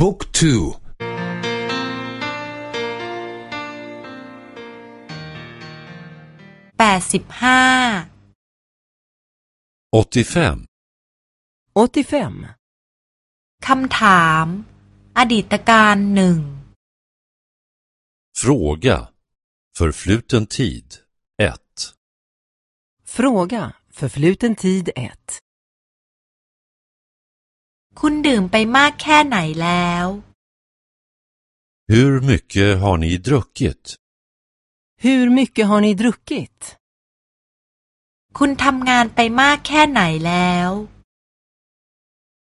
บุ๊กทูแปดสิบห้าคำถาม อดีตการหนึ่ง Fråga Förfluten tid 1 Fråga Förfluten tid 1 คุณดื่มไปมากแค่ไหนแล้ว Hur mycket har ni druckit? Hur mycket har ni druckit? คุณทำงานไปมากแค่ไหนแล้ว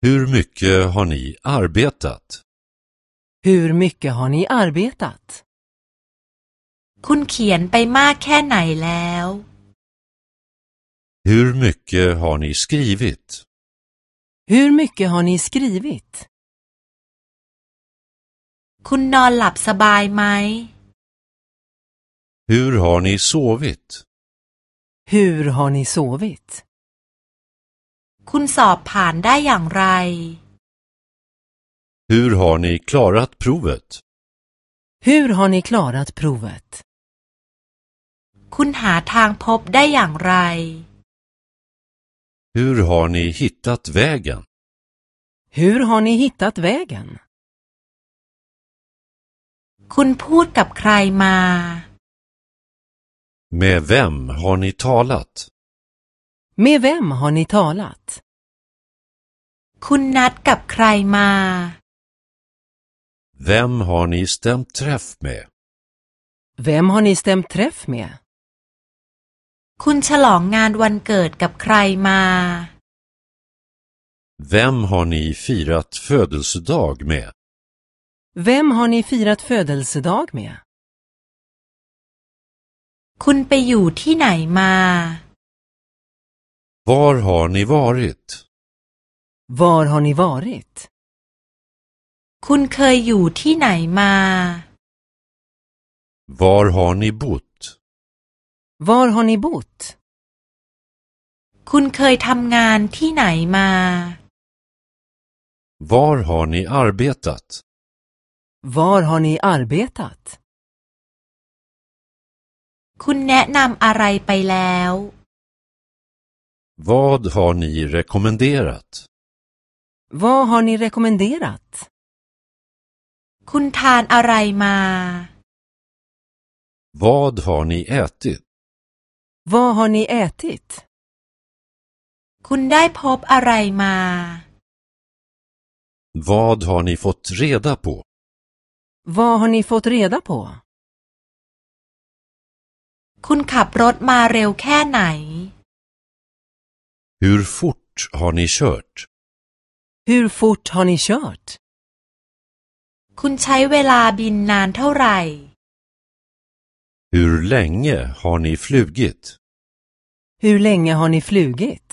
Hur mycket har ni arbetat? Hur mycket har ni arbetat? คุณเขียนไปมากแค่ไหนแล้ว Hur mycket har ni skrivit? Hur mycket har ni skrivit? คุณนอนหลับสบายไหม Hur har ni sovit? Hur har ni sovit? คุณสอบผ่านได้อย่างไร Hur har ni klarat provet? Hur har ni klarat provet? คุณหาทางพบได้อย่างไร Hur har ni hittat vägen? Hur har ni hittat vägen? คุณพูดกับใครมา Med vem har ni talat? Med vem har ni talat? คุณนัดกับใครมา Vem har ni stämt träff med? Vem har ni stämt träff med? คุณฉลองงานวันเกิดกับใครมา Vem har ni firat födelsedag med? Vem har ni firat födelsedag med? คุณไปอยู่ที่ไหนมา Var har ni varit? Var har ni varit? คุณเคยอยู่ที่ไหนมา Var har ni bott? Var har ni bott? คุณเคยทำงานที่ไหนมา Var har ni arbetat? Var har ni arbetat? คุณแนะนำอะไรไปแล้ว Vad har ni rekommenderat? Vad har ni rekommenderat? คุณทานอะไรมา Vad har ni ätit? Vad har ni ätit? คุณได้พบอะไรมา Vad har ni fått reda på? Vad har ni fått reda på? คุณขับรถมาเร็วแค่ไหน Hur fort har ni kört? Hur fort har ni kört? คุณใช้เวลาบินนานเท่าไหร่ Hur länge har ni flugit? Hur länge har ni flugit?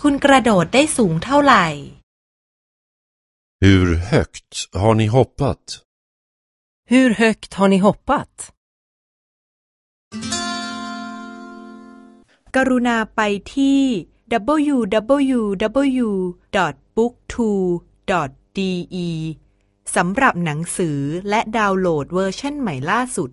คุณกระโดดได้สูงเท่าไหร่ Hur högt har ni hoppat? Hur högt har ni hoppat? กรุณาไปที่ www.booktwo.de สำหรับหนังสือและดาวน์โหลดเวอร์ชันใหม่ล่าสุด